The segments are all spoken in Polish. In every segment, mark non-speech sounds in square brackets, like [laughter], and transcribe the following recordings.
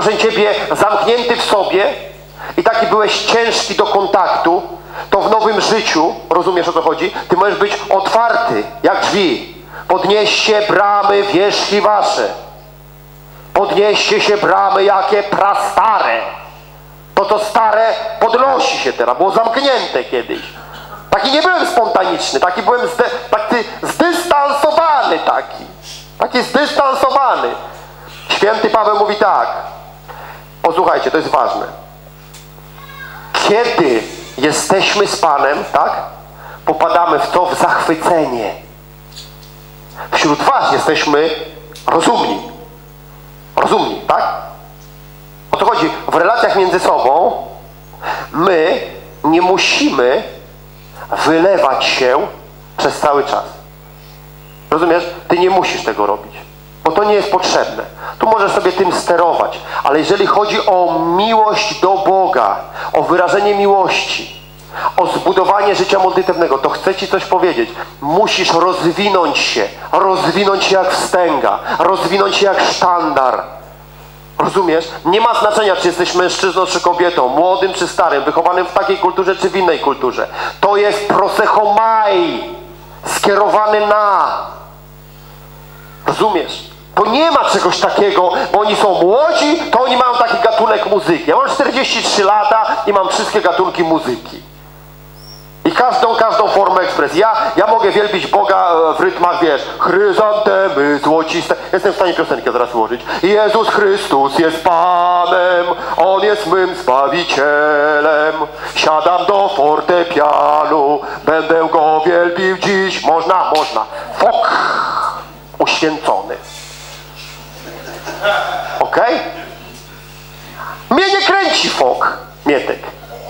proszę Ciebie, zamknięty w sobie i taki byłeś ciężki do kontaktu, to w nowym życiu, rozumiesz o co chodzi, Ty możesz być otwarty, jak drzwi. Podnieście bramy wierzchi wasze. Podnieście się bramy jakie prastare. To to stare podnosi się teraz, było zamknięte kiedyś. Taki nie byłem spontaniczny, taki byłem zde, taki zdystansowany taki. Taki zdystansowany. Święty Paweł mówi tak. Posłuchajcie, to jest ważne. Kiedy jesteśmy z Panem, tak? Popadamy w to w zachwycenie. Wśród was jesteśmy rozumni. Rozumni, tak? O co chodzi? W relacjach między sobą my nie musimy wylewać się przez cały czas. Rozumiesz? Ty nie musisz tego robić, bo to nie jest potrzebne. Tu możesz sobie tym sterować, ale jeżeli chodzi o miłość do Boga, o wyrażenie miłości, o zbudowanie życia modlitewnego, to chcę Ci coś powiedzieć. Musisz rozwinąć się, rozwinąć się jak wstęga, rozwinąć się jak sztandar. Rozumiesz? Nie ma znaczenia, czy jesteś mężczyzną, czy kobietą, młodym, czy starym, wychowanym w takiej kulturze, czy w innej kulturze. To jest prosechomai, skierowany na. Rozumiesz? Bo nie ma czegoś takiego, bo oni są młodzi, to oni mają taki gatunek muzyki. Ja mam 43 lata i mam wszystkie gatunki muzyki. I każdą, każdą formę ekspresji. Ja, ja mogę wielbić Boga e, w rytmach, wiesz, chryzantemy złociste. Jestem w stanie piosenkę zaraz ułożyć. Jezus Chrystus jest Panem, On jest mym Zbawicielem. Siadam do fortepianu, będę Go wielbił dziś. Można, można. Fok, uświęcony. Okej? Mnie nie kręci fok, Mietek.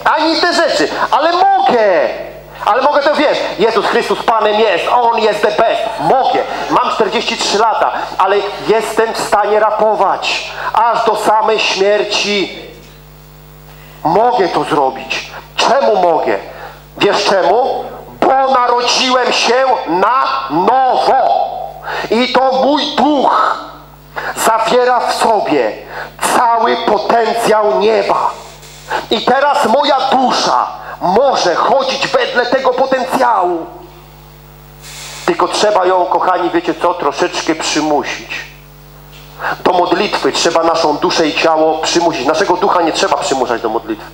Ani te rzeczy, ale mogę. Ale mogę to wiesz, Jezus Chrystus Panem jest, On jest the best. Mogę. Mam 43 lata, ale jestem w stanie rapować. Aż do samej śmierci. Mogę to zrobić. Czemu mogę? Wiesz czemu? Bo narodziłem się na nowo. I to mój duch zawiera w sobie cały potencjał nieba. I teraz moja dusza może chodzić wedle tego potencjału. Tylko trzeba ją, kochani, wiecie co, troszeczkę przymusić. Do modlitwy trzeba naszą duszę i ciało przymusić. Naszego ducha nie trzeba przymuszać do modlitwy,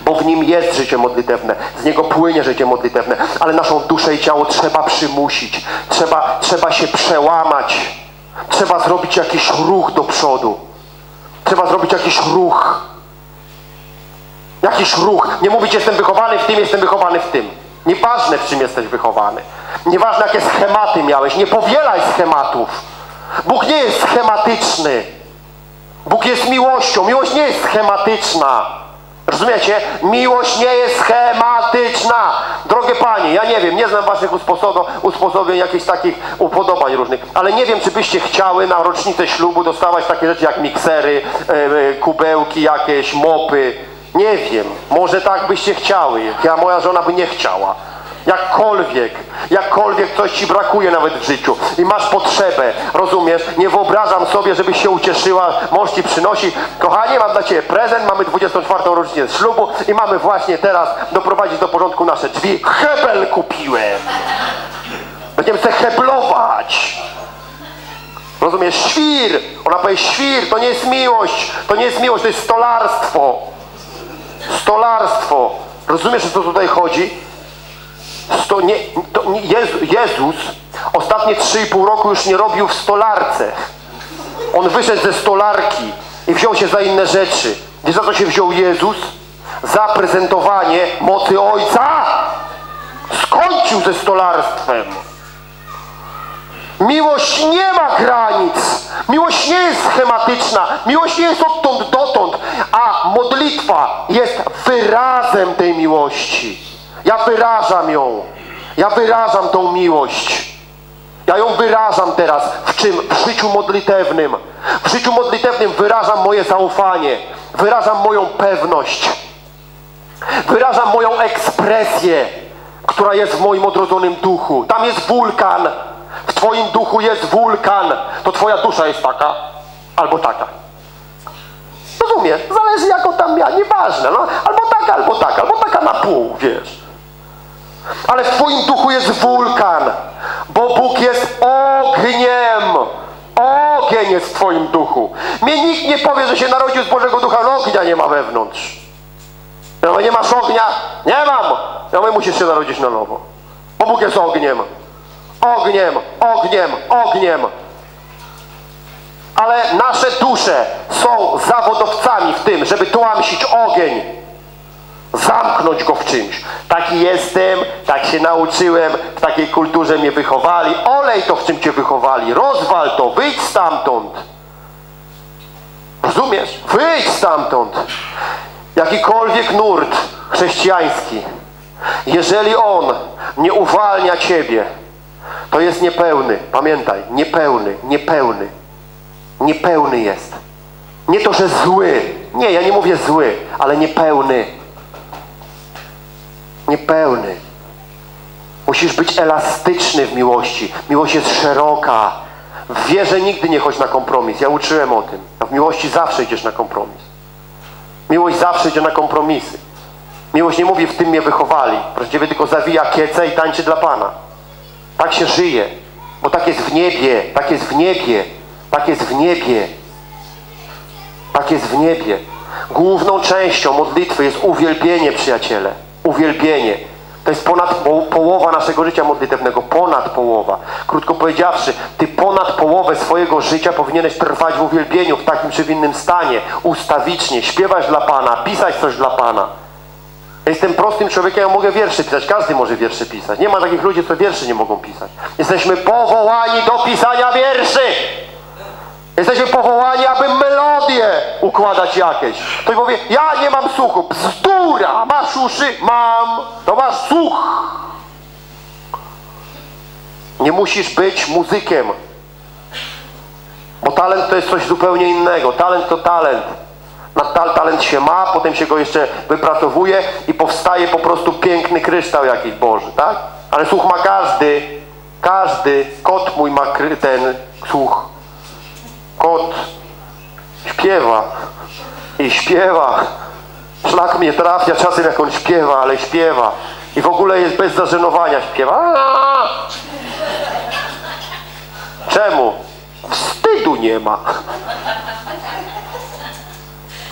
bo w nim jest życie modlitewne, z niego płynie życie modlitewne, ale naszą duszę i ciało trzeba przymusić. Trzeba, trzeba się przełamać. Trzeba zrobić jakiś ruch do przodu. Trzeba zrobić jakiś ruch. Jakiś ruch. Nie mówić, jestem wychowany w tym, jestem wychowany w tym. Nieważne, w czym jesteś wychowany. Nieważne, jakie schematy miałeś. Nie powielaj schematów. Bóg nie jest schematyczny. Bóg jest miłością. Miłość nie jest schematyczna. Rozumiecie? Miłość nie jest schematyczna. Drogie Panie, ja nie wiem, nie znam Waszych usposobień, jakichś takich upodobań różnych, ale nie wiem, czy byście chciały na rocznicę ślubu dostawać takie rzeczy jak miksery, e, e, kubełki jakieś, mopy. Nie wiem, może tak byście chciały. Ja, moja żona by nie chciała. Jakkolwiek, jakkolwiek coś ci brakuje nawet w życiu i masz potrzebę, rozumiesz? Nie wyobrażam sobie, żebyś się ucieszyła, mąż ci przynosi, kochanie, mam dla ciebie prezent, mamy 24. rocznicę ślubu i mamy właśnie teraz doprowadzić do porządku nasze drzwi. Hebel kupiłem. Będziemy se heblować. Rozumiesz? Świr. Ona powie, świr, to nie jest miłość, to nie jest miłość, to jest stolarstwo. Stolarstwo. Rozumiesz, o co tutaj chodzi? Sto, nie, to nie, Jezu, Jezus ostatnie 3,5 roku już nie robił w stolarce. On wyszedł ze stolarki i wziął się za inne rzeczy. Wiesz za co się wziął Jezus? Za prezentowanie mocy Ojca. Skończył ze stolarstwem. Miłość nie ma granic. Miłość nie jest schematyczna. Miłość nie jest odtąd dotąd. A modlitwa jest wyrazem tej miłości. Ja wyrażam ją. Ja wyrażam tą miłość. Ja ją wyrażam teraz. W czym? W życiu modlitewnym. W życiu modlitewnym wyrażam moje zaufanie. Wyrażam moją pewność. Wyrażam moją ekspresję, która jest w moim odrodzonym duchu. Tam jest wulkan. W twoim duchu jest wulkan. To twoja dusza jest taka albo taka. jaką tam miała, nieważne, no, albo taka, albo taka, albo taka na pół, wiesz. Ale w twoim duchu jest wulkan, bo Bóg jest ogniem. Ogień jest w twoim duchu. Mnie nikt nie powie, że się narodził z Bożego Ducha, ale ognia nie ma wewnątrz. Ja mówię, nie masz ognia? Nie mam. Ja mówię, musisz się narodzić na nowo. Bo Bóg jest ogniem. Ogniem, ogniem, ogniem. Ale nasze dusze są zawodowcami w tym, żeby tłamsić ogień. Zamknąć go w czymś. Taki jestem, tak się nauczyłem, w takiej kulturze mnie wychowali. Olej to, w czym cię wychowali. Rozwal to, wyjdź stamtąd. Rozumiesz? Wyjdź stamtąd. Jakikolwiek nurt chrześcijański, jeżeli on nie uwalnia ciebie, to jest niepełny. Pamiętaj, niepełny, niepełny. Niepełny jest. Nie to, że zły. Nie, ja nie mówię zły, ale niepełny. Niepełny. Musisz być elastyczny w miłości. Miłość jest szeroka. W wierze nigdy nie chodź na kompromis. Ja uczyłem o tym. A w miłości zawsze idziesz na kompromis. Miłość zawsze idzie na kompromisy. Miłość nie mówi, w tym mnie wychowali. Właściwie tylko zawija kiece i tańczy dla Pana. Tak się żyje. Bo tak jest w niebie. Tak jest w niebie. Tak jest w niebie. Tak jest w niebie. Główną częścią modlitwy jest uwielbienie, przyjaciele. Uwielbienie. To jest ponad po, połowa naszego życia modlitewnego. Ponad połowa. Krótko powiedziawszy, ty ponad połowę swojego życia powinieneś trwać w uwielbieniu w takim czy w innym stanie. Ustawicznie. Śpiewać dla Pana. Pisać coś dla Pana. Jestem prostym człowiekiem, ja mogę wiersze pisać. Każdy może wiersze pisać. Nie ma takich ludzi, co wierszy nie mogą pisać. Jesteśmy powołani do pisania wierszy. Jesteśmy powołani, aby melodię układać jakieś. Ktoś powie, ja nie mam słuchu. Bzdura! Masz uszy? Mam. To masz słuch. Nie musisz być muzykiem. Bo talent to jest coś zupełnie innego. Talent to talent. Na tal talent się ma, potem się go jeszcze wypracowuje i powstaje po prostu piękny kryształ jakiś Boży, tak? Ale słuch ma każdy. Każdy. Kot mój ma ten słuch. Kot śpiewa i śpiewa. Szlak mnie trafia czasem jak on śpiewa, ale śpiewa. I w ogóle jest bez zażenowania śpiewa. Czemu? Wstydu nie ma.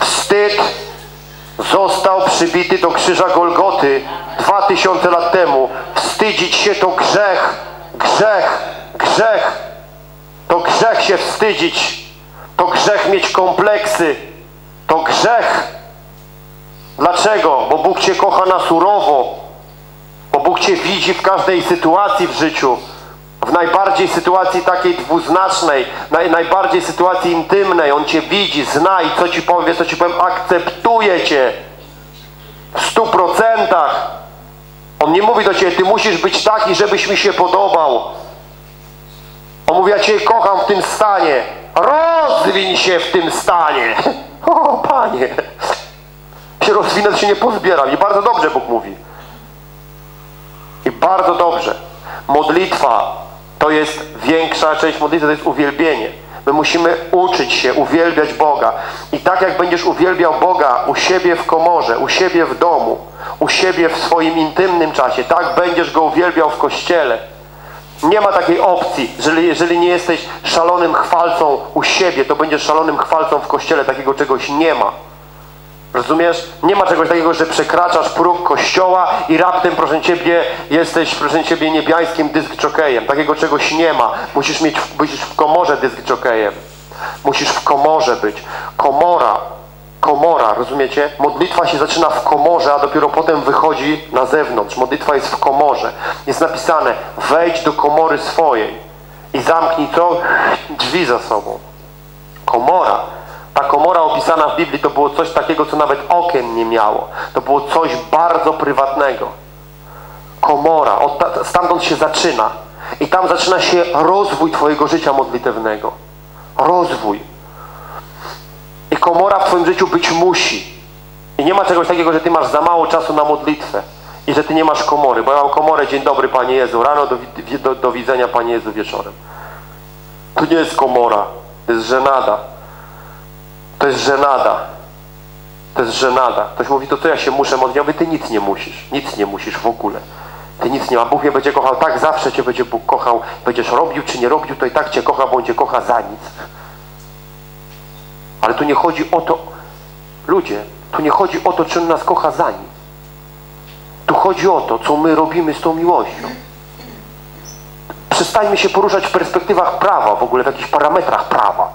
Wstyd został przybity do krzyża Golgoty dwa tysiące lat temu. Wstydzić się to grzech, grzech, grzech. Grzech się wstydzić. To grzech mieć kompleksy. To grzech. Dlaczego? Bo Bóg Cię kocha na surowo. Bo Bóg Cię widzi w każdej sytuacji w życiu. W najbardziej sytuacji takiej dwuznacznej, naj, najbardziej sytuacji intymnej. On Cię widzi, zna i co Ci wiesz, co Ci powiem, akceptuje Cię. W stu procentach. On nie mówi do Ciebie, Ty musisz być taki, żebyś mi się podobał. On mówi, ja Cię kocham w tym stanie. Rozwiń się w tym stanie. [laughs] O, Panie. Się rozwinę, się nie pozbieram. I bardzo dobrze Bóg mówi. I bardzo dobrze. Modlitwa to jest większa część modlitwy, to jest uwielbienie. My musimy uczyć się uwielbiać Boga. I tak jak będziesz uwielbiał Boga u siebie w komorze, u siebie w domu, u siebie w swoim intymnym czasie, tak będziesz Go uwielbiał w kościele. Nie ma takiej opcji. Jeżeli, jeżeli nie jesteś szalonym chwalcą u siebie, to będziesz szalonym chwalcą w kościele. Takiego czegoś nie ma. Rozumiesz? Nie ma czegoś takiego, że przekraczasz próg kościoła i raptem, proszę Ciebie, jesteś, proszę Ciebie, niebiańskim dysk jokejem. Takiego czegoś nie ma. Musisz mieć, musisz w komorze dysk jokejem. Musisz w komorze być. Komora, komora, rozumiecie? Modlitwa się zaczyna w komorze, a dopiero potem wychodzi na zewnątrz. Modlitwa jest w komorze. Jest napisane, wejdź do komory swojej i zamknij co? Drzwi za sobą. Komora. Ta komora opisana w Biblii to było coś takiego, co nawet okien nie miało. To było coś bardzo prywatnego. Komora. Od, stamtąd się zaczyna. I tam zaczyna się rozwój Twojego życia modlitewnego. Rozwój. Komora w Twoim życiu być musi. I nie ma czegoś takiego, że Ty masz za mało czasu na modlitwę. I że Ty nie masz komory. Bo ja mam komorę, dzień dobry Panie Jezu. Rano do, do, do widzenia Panie Jezu wieczorem. To nie jest komora. To jest żenada. To jest żenada. To jest żenada. Ktoś mówi, to co ja się muszę modlić? Ja mówię, ty nic nie musisz. Nic nie musisz w ogóle. Ty nic nie ma. Bóg mnie będzie kochał tak, zawsze cię będzie Bóg kochał. Będziesz robił czy nie robił, to i tak cię kocha, bo on cię kocha za nic. Ale tu nie chodzi o to, ludzie, tu nie chodzi o to, czy on nas kocha za nic. Tu chodzi o to, co my robimy z tą miłością. Przestańmy się poruszać w perspektywach prawa, w ogóle w jakichś parametrach prawa.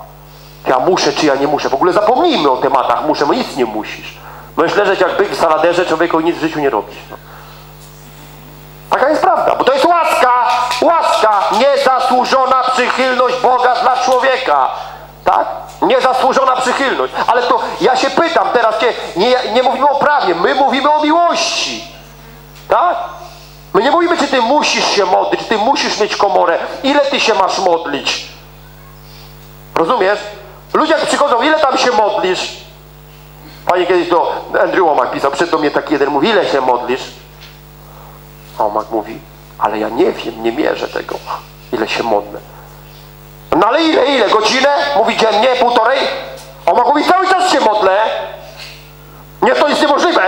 Ja muszę, czy ja nie muszę. W ogóle zapomnijmy o tematach muszę, bo nic nie musisz. Możesz leżeć jak byk w saladerze, człowieku nic w życiu nie robisz. No. Taka jest prawda, bo to jest łaska, łaska, niezasłużona przychylność Boga dla człowieka. Tak? Niezasłużona przychylność. Ale to ja się pytam teraz, nie, nie mówimy o prawie, my mówimy o miłości. Tak? My nie mówimy, czy ty musisz się modlić, czy ty musisz mieć komorę. Ile ty się masz modlić? Rozumiesz? Ludzie jak przychodzą, ile tam się modlisz? Panie kiedyś do Andrew Womack pisał, przed do mnie taki jeden mówi, ile się modlisz? A Womack mówi, ale ja nie wiem, nie mierzę tego, ile się modlę. No ale ile, ile? Godzinę? Mówi dziennie, półtorej? Womack mówi, cały czas się modlę. Nie, to jest niemożliwe.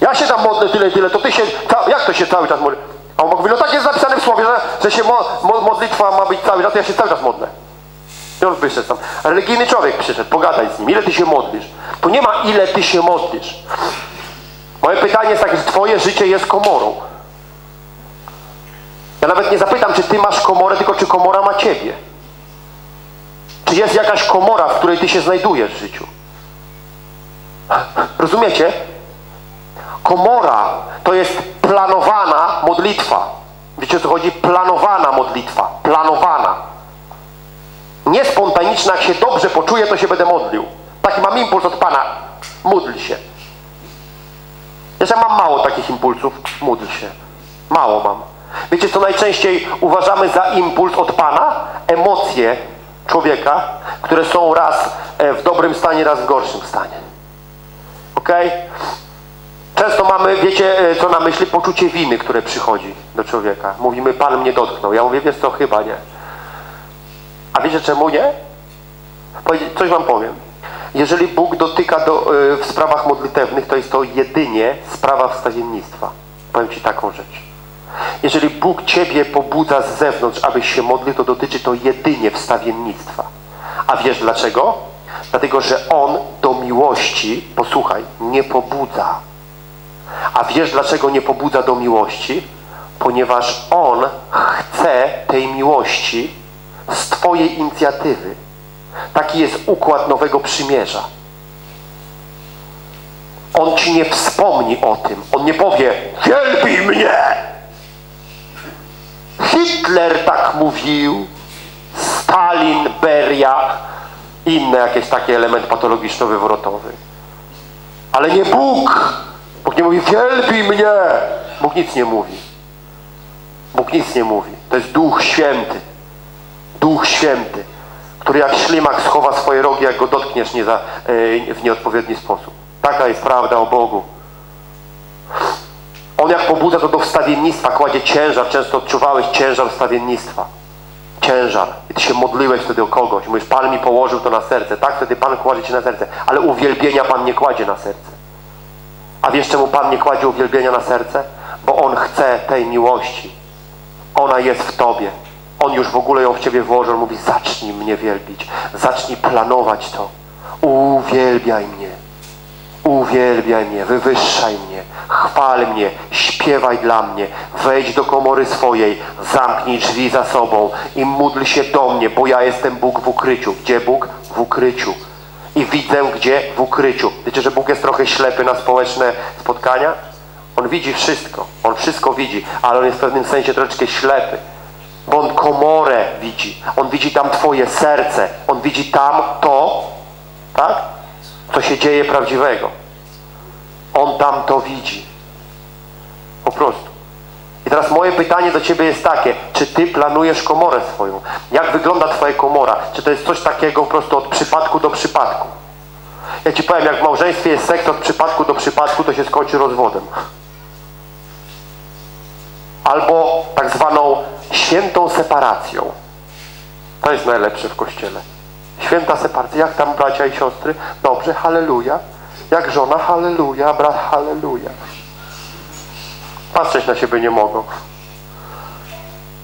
Ja się tam modlę tyle, tyle, to ty się, jak to się cały czas modli? A on mówi, no tak jest napisane w słowie, że, że się mo, mo, modlitwa ma być cały czas, ja się cały czas modlę. I on tam. Religijny człowiek przyszedł, pogadaj z nim, ile ty się modlisz? Tu nie ma ile ty się modlisz. Moje pytanie jest takie, twoje życie jest komorą. Ja nawet nie zapytam, czy ty masz komorę, tylko czy komora ma ciebie. Czy jest jakaś komora, w której ty się znajdujesz w życiu? Rozumiecie? Komora to jest planowana modlitwa. Wiecie o co chodzi? Planowana modlitwa. Planowana. Nie spontaniczna, jak się dobrze poczuję, to się będę modlił. Taki mam impuls od Pana. Módl się. Jeszcze mam mało takich impulsów. Módl się. Mało mam. Wiecie, co najczęściej uważamy za impuls od Pana? Emocje człowieka, które są raz e, w dobrym stanie, raz w gorszym stanie. Ok? Często mamy, wiecie, e, co na myśli? Poczucie winy, które przychodzi do człowieka. Mówimy, Pan mnie dotknął. Ja mówię, wiesz co, chyba nie. A wiecie czemu nie? Coś wam powiem. Jeżeli Bóg dotyka do, y, w sprawach modlitewnych, to jest to jedynie sprawa wstawiennictwa. Powiem Ci taką rzecz. Jeżeli Bóg Ciebie pobudza z zewnątrz, abyś się modlił, to dotyczy to jedynie wstawiennictwa. A wiesz dlaczego? Dlatego, że On do miłości, posłuchaj, nie pobudza. A wiesz dlaczego nie pobudza do miłości? Ponieważ On chce tej miłości z Twojej inicjatywy. Taki jest układ Nowego Przymierza. On Ci nie wspomni o tym. On nie powie, wielbij mnie! Hitler tak mówił, Stalin, Beria, inne jakieś taki element patologiczno-wywrotowy. Ale nie Bóg! Bóg nie mówi, wielbij mnie! Bóg nic nie mówi. Bóg nic nie mówi. To jest Duch Święty. Duch Święty, który jak ślimak schowa swoje rogi, jak go dotkniesz nie za, e, w nieodpowiedni sposób. Taka jest prawda o Bogu. On jak pobudza to do wstawiennictwa, kładzie ciężar. Często odczuwałeś ciężar wstawiennictwa. Ciężar. I ty się modliłeś wtedy o kogoś. Mówisz, Pan mi położył to na serce. Tak, wtedy Pan kładzie ci na serce. Ale uwielbienia Pan nie kładzie na serce. A wiesz czemu Pan nie kładzie uwielbienia na serce? Bo On chce tej miłości. Ona jest w Tobie. On już w ogóle ją w ciebie włożył. On mówi, zacznij mnie wielbić. Zacznij planować to. Uwielbiaj mnie. Uwielbiaj mnie, wywyższaj mnie, chwal mnie, śpiewaj dla mnie, wejdź do komory swojej, zamknij drzwi za sobą i módl się do mnie, bo ja jestem Bóg w ukryciu. Gdzie Bóg? W ukryciu. I widzę gdzie? W ukryciu. Wiecie, że Bóg jest trochę ślepy na społeczne spotkania? On widzi wszystko. On wszystko widzi, ale on jest w pewnym sensie troszeczkę ślepy bo On komorę widzi. On widzi tam Twoje serce. On widzi tam to, tak? Co się dzieje prawdziwego. On tam to widzi. Po prostu. I teraz moje pytanie do Ciebie jest takie, czy Ty planujesz komorę swoją? Jak wygląda Twoja komora? Czy to jest coś takiego po prostu od przypadku do przypadku? Ja Ci powiem, jak w małżeństwie jest seks od przypadku do przypadku, to się skończy rozwodem. Albo tak zwaną świętą separacją. To jest najlepsze w Kościele. Święta separacja. Jak tam bracia i siostry? Dobrze, halleluja. Jak żona, halleluja, brat, halleluja. Patrzeć na siebie nie mogą.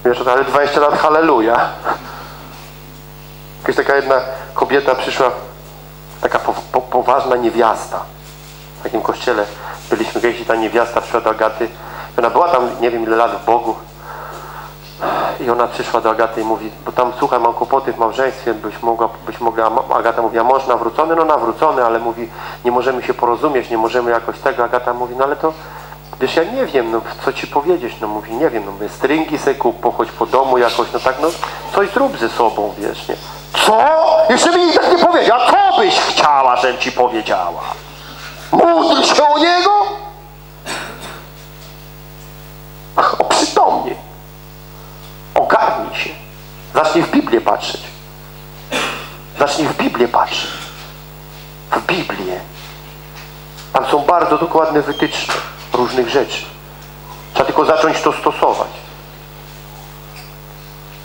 Wiesz, ale 20 lat halleluja. Jakaś taka jedna kobieta przyszła, taka po, po, poważna niewiasta. W takim kościele byliśmy kiedyś i ta niewiasta przyszła do Agaty. Ona była tam, nie wiem ile lat w Bogu. I ona przyszła do Agaty i mówi, bo tam słuchaj, mam kłopoty w małżeństwie, byś mogła, byś mogła, Agata mówi, a mąż nawrócony? No nawrócony, ale mówi, nie możemy się porozumieć, nie możemy jakoś tego. Agata mówi, no ale to, wiesz, ja nie wiem, no co ci powiedzieć, no mówi, nie wiem, no stringi se kup, pochodź po domu jakoś, no tak, no coś zrób ze sobą, wiesz, nie. Co? Jeszcze mi tak nie powiedział, co byś chciała, żebym ci powiedziała? Módl się o niego? Oprzytomnie. Ogarnij się. Zacznij w Biblię patrzeć. Zacznij w Biblię patrzeć. W Biblię. Tam są bardzo dokładne wytyczne różnych rzeczy. Trzeba tylko zacząć to stosować.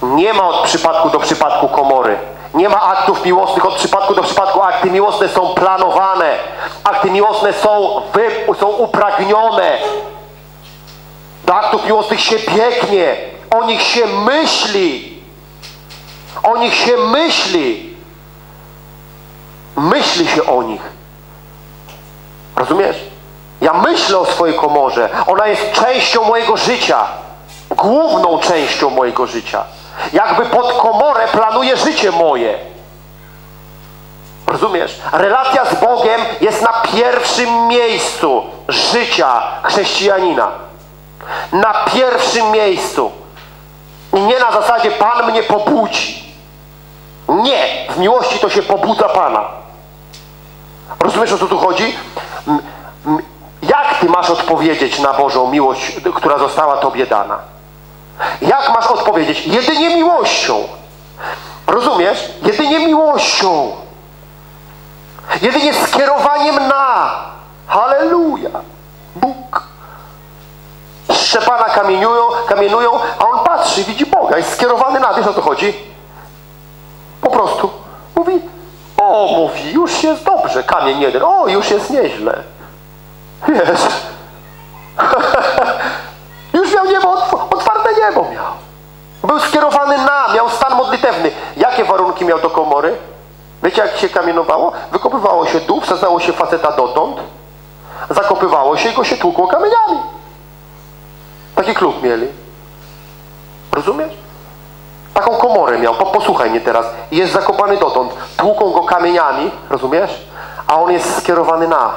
Nie ma od przypadku do przypadku komory. Nie ma aktów miłosnych od przypadku do przypadku. Akty miłosne są planowane. Akty miłosne są, wy, są upragnione. Do aktów miłosnych się biegnie. O nich się myśli. O nich się myśli. Myśli się o nich. Rozumiesz? Ja myślę o swojej komorze. Ona jest częścią mojego życia. Główną częścią mojego życia. Jakby pod komorę planuję życie moje. Rozumiesz? Relacja z Bogiem jest na pierwszym miejscu życia chrześcijanina. Na pierwszym miejscu. I nie na zasadzie Pan mnie pobudzi. Nie. W miłości to się pobudza Pana. Rozumiesz o co tu chodzi? Jak ty masz odpowiedzieć na Bożą miłość, która została Tobie dana? Jak masz odpowiedzieć? Jedynie miłością. Rozumiesz? Jedynie miłością. Jedynie skierowaniem na. Halleluja. Bóg. Szczepana kamieniują, kamienują, a on patrzy, widzi Boga, jest skierowany na. Wiesz o co chodzi? Po prostu mówi, o, mówi, już jest dobrze, kamień jeden, o, już jest nieźle. Wiesz, [laughs] już miał niebo, otw- otwarte niebo miał. Był skierowany na, miał stan modlitewny. Jakie warunki miał do komory? Wiecie, jak się kamienowało? Wykopywało się dół, wsadzało się faceta dotąd, zakopywało się i go się tłukło kamieniami. Taki klub mieli. Rozumiesz? Taką komorę miał. Po, posłuchaj mnie teraz. Jest zakopany dotąd. Tłuką go kamieniami, rozumiesz? A on jest skierowany na.